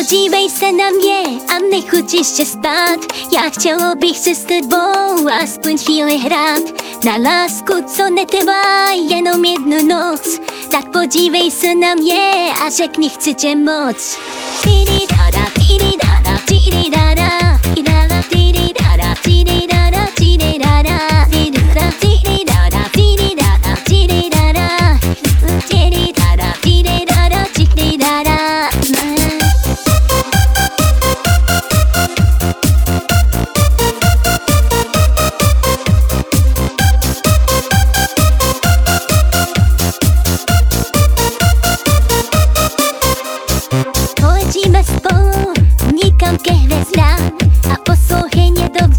Podziwej se na a my chociaż się spad Ja chciałoby chcę z tobą, a spędź chwilę rad. Na lasku co nie trzeba, jedną jedną noc. Tak podziwej se na mnie, a jak nie chcecie moc. Tiri-dara, tiri-dara, tiri-dara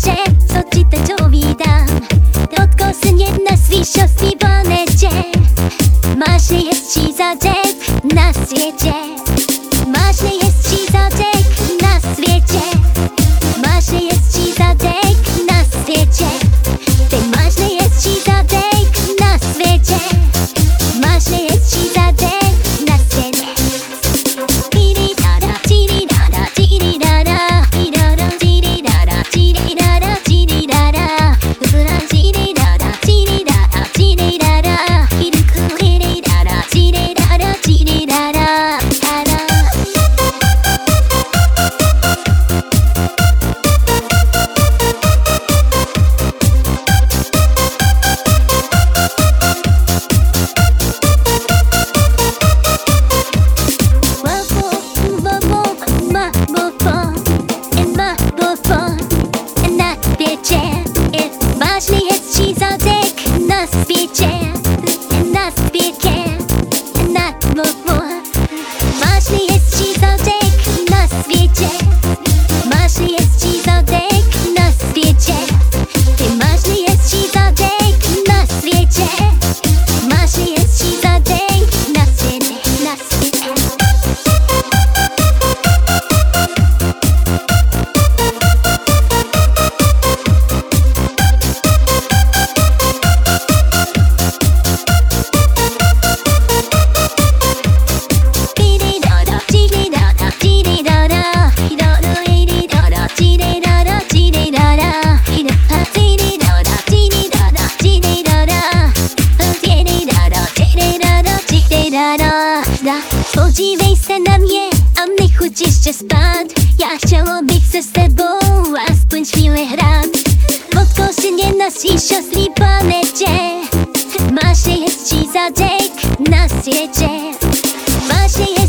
ce, so città giovida Dotko sen jedna svišost i boneće Ma še je či za džep na svijeće 走れる Ještě ще já Ja chciało se ze z tobą, a spędź chwilę grać Bo nie nosi siostry polecie Masz jest ci zadek na světě. Máš